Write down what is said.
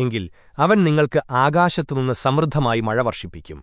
എങ്കിൽ അവൻ നിങ്ങൾക്ക് ആകാശത്തുനിന്ന് സമൃദ്ധമായി മഴ വർഷിപ്പിക്കും